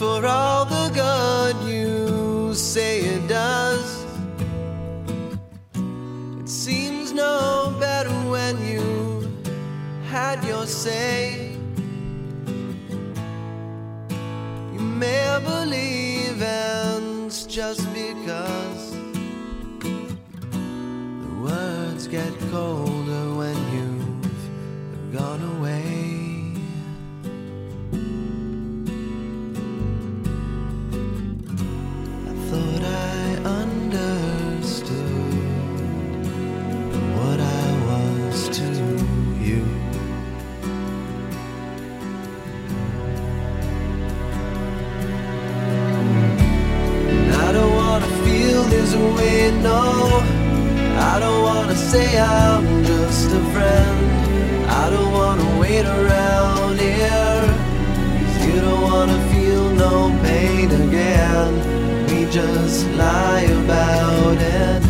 for all the good you say it does. It seems no better when you had your say. You may believe, and it's just because the words get colder when you've gone away. Feel this way, no. I don't wanna say I'm just a friend. I don't wanna wait around here. 'Cause you don't wanna feel no pain again. We just lie about it.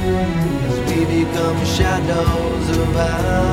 Cause we become shadows of ourselves.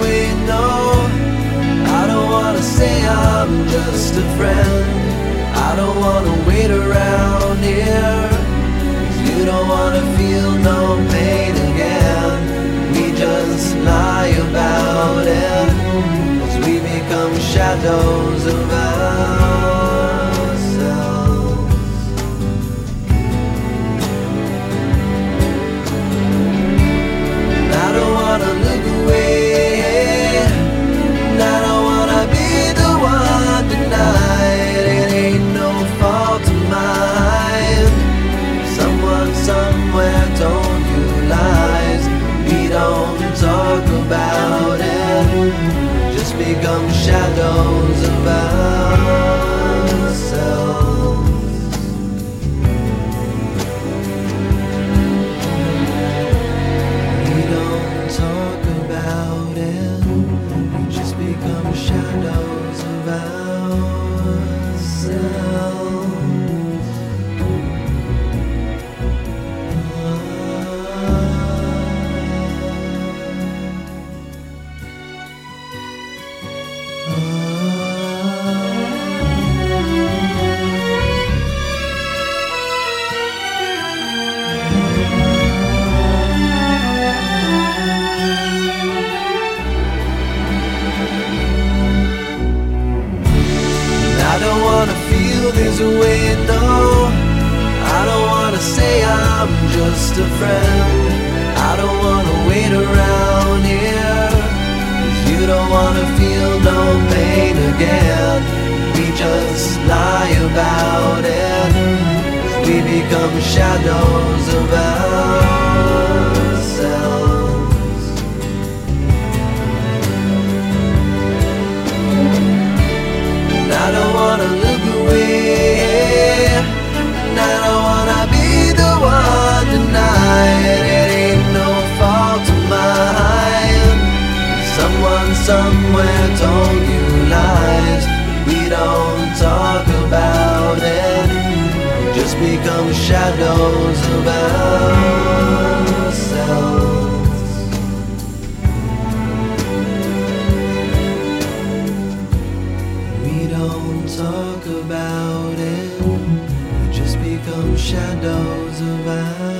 Way, no. I don't wanna say I'm just a friend. I don't wanna wait around here. you don't wanna feel no pain again. We just lie about it. As we become shadows shadows I'm just a friend. I don't wanna wait around here. you don't wanna feel no pain again. We just lie about it. we become shadows of ourselves. Shadows of ourselves. We don't talk about it. We just become shadows of ourselves.